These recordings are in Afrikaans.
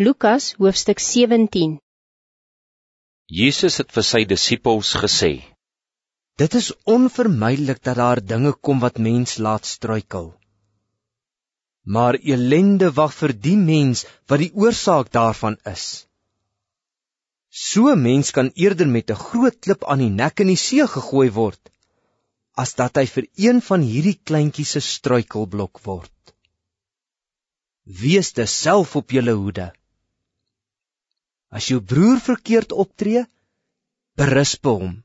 Lukas hoofstuk 17 Jesus het vir sy disippels gesê: Dit is onvermydelik dat daar dinge kom wat mens laat struikel. Maar elende wag vir die mens wat die oorsaak daarvan is. So mens kan eerder met 'n groot klip aan die nek in die see gegooi word as dat hy vir een van hierdie kleintjies se struikelblok word. Wees dus self op julle hoede. As jou broer verkeerd optree, berisp hom.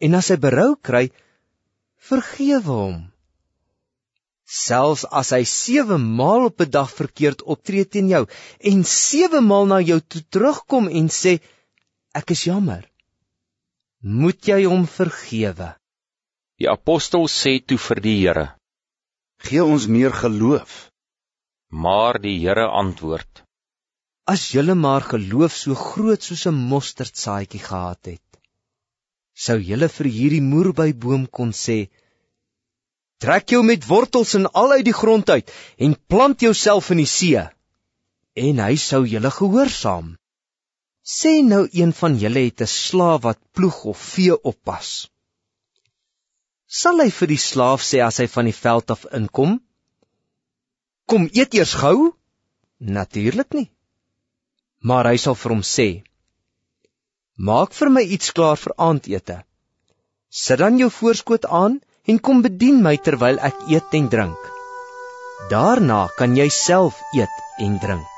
En as hy berou kry, vergewe hom. Selfs as hy 7 maal op 'n dag verkeerd optree teen jou en 7 maal na jou toe terugkom en sê ek is jammer, moet jy hom vergewe. Die apostel sê toe vir die Here: Gee ons meer geloof. Maar die Here antwoord: As julle maar geloof so groot soos 'n mosterdsaadjie gehad het, sou julle vir hierdie moerbeiboom kon sê: Trek jou met wortels en al uit die grond uit en plant jouself in die see. En hy sou julle gehoorsaam. Sê nou een van julle het 'n slaaf wat ploeg of vee oppas. Sal hy vir die slaaf sê as hy van die veld af inkom: Kom eet eers gou? Natuurlik nie maar hy sal vir hom sê: Maak vir my iets klaar vir aandete. Sit dan jou voorskot aan en kom bedien my terwyl ek eet en drink. Daarna kan jy self eet en drink.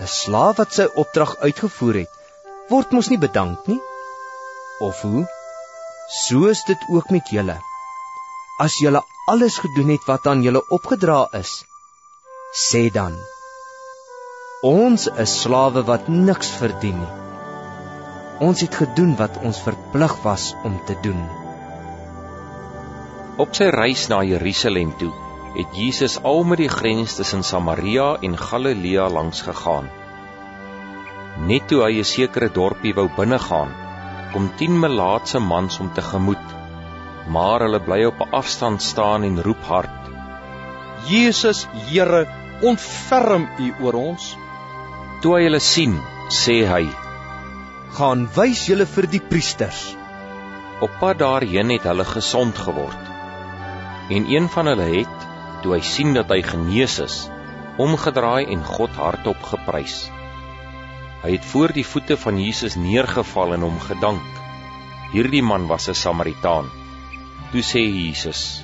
'n Slaaf wat sy opdrag uitgevoer het, word mos nie bedank nie. Of hoe? So is dit ook met julle. As julle alles gedoen het wat aan julle opgedra is, sê dan: Ons is slawe wat niks verdien nie. Ons het gedoen wat ons verplig was om te doen. Op sy reis na Jerusalem toe, het Jesus al met die grens tussen Samaria en Galilea langs gegaan. Net toe hy 'n sekere dorpie wou binnegaan, kom 10 melaatse mans om te gemoed. Maar hulle bly op 'n afstand staan en roep hard: Jesus, Here, ontferm U oor ons. Toe hy hulle sien, sê hy: "Gaan wys julle vir die priesters." Op pad daarheen het hulle gesond geword. En een van hulle het, toe hy sien dat hy genees is, omgedraai en God hardop geprys. Hy het voor die voete van Jesus neergeval en hom gedank. Hierdie man was 'n Samaritaan. Toe sê Jesus: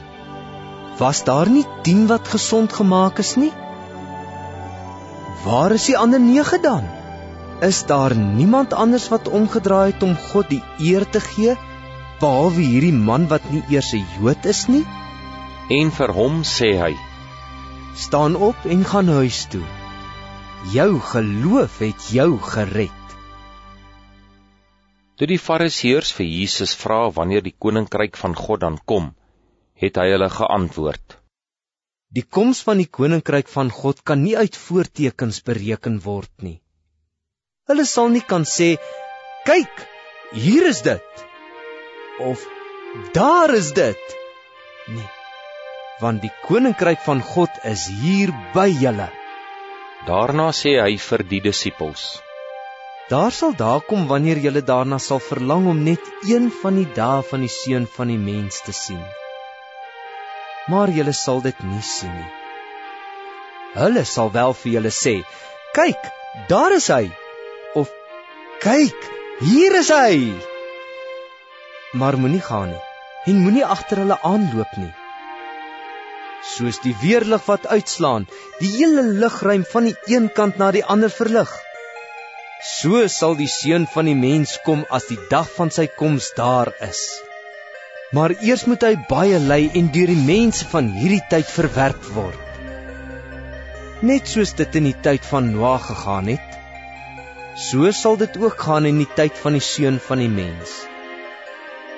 "Was daar nie 10 wat gesond gemaak is nie?" Waar is die ander 9 dan? Is daar niemand anders wat omgedraai het om God die eer te gee behalwe hierdie man wat nie eers 'n Jood is nie? En vir hom sê hy: Staan op en gaan huis toe. Jou geloof het jou gered. Toe die Fariseërs vir Jesus vra wanneer die koninkryk van God dan kom, het hy hulle geantwoord: Die koms van die koninkryk van God kan nie uit voortekens bereken word nie. Hulle sal nie kan sê, "Kyk, hier is dit." Of "Daar is dit." Nee. Want die koninkryk van God is hier by julle. Daarna sê hy vir die disippels: Daar sal daar kom wanneer julle daarna sal verlang om net een van die dae van die seun van die mens te sien maar julle sal dit nie sien nie. Hulle sal wel vir julle sê: "Kyk, daar is hy." Of "Kyk, hier is hy." Maar moenie gaan nie en moenie agter hulle aanloop nie. Soos die weerlig wat uitslaan, die hele lugruim van die een kant na die ander verlig. So sal die seun van die mens kom as die dag van sy koms daar is. Maar eers moet hy baie ly en deur die mense van hierdie tyd verwerp word. Net soos dit in die tyd van Noag gegaan het, so sal dit ook gaan in die tyd van die seun van die mens.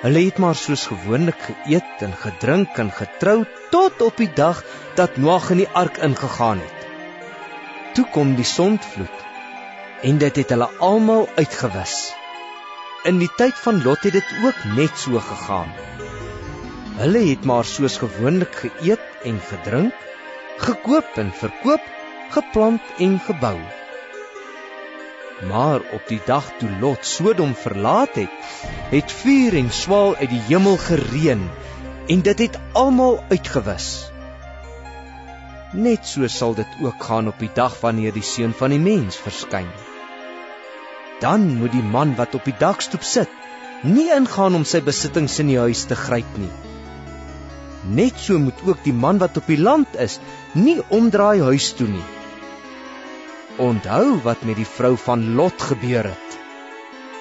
Hulle het maar soos gewoonlik geëet en gedrink en getrou tot op die dag dat Noag in die ark ingegaan het. Toe kom die sondvloed en dit het hulle almal uitgewis. In die tyd van Lot het dit ook net so gegaan. Hulle het maar soos gewoonlik geëet en gedrink, gekoop en verkoop geplant en gebou. Maar op die dag toe Lot Sodom verlaat het, het vuur en swaal uit die hemel gereën en dit het almal uitgewis. Net so sal dit ook gaan op die dag wanneer die seun van die mens verskyn. Dan moet die man wat op die dakstoep sit, nie ingaan om sy besittings in die huis te gryp nie. Net so moet ook die man wat op die land is, nie omdraai huis toe nie. Onthou wat met die vrou van Lot gebeur het.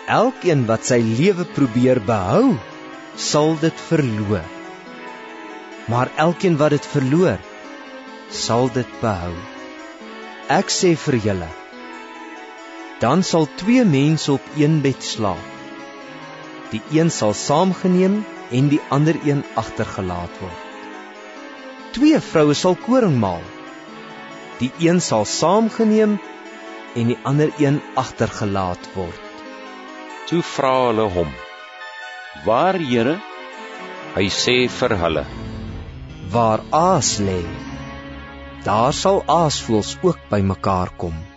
Elkeen wat sy lewe probeer behou, sal dit verloor. Maar elkeen wat dit verloor, sal dit behou. Ek sê vir julle, dan sal twee mense op een bed slaap. Die een sal saamgeneem en die ander een agtergelaat word. Twee vroue sal koring maal. Die een sal saamgeneem en die ander een agtergelaat word. Toe vra hulle hom: "Waar, Here?" Hy sê vir hulle: Waar aas lê, daar sal aasvoëls ook bymekaar kom.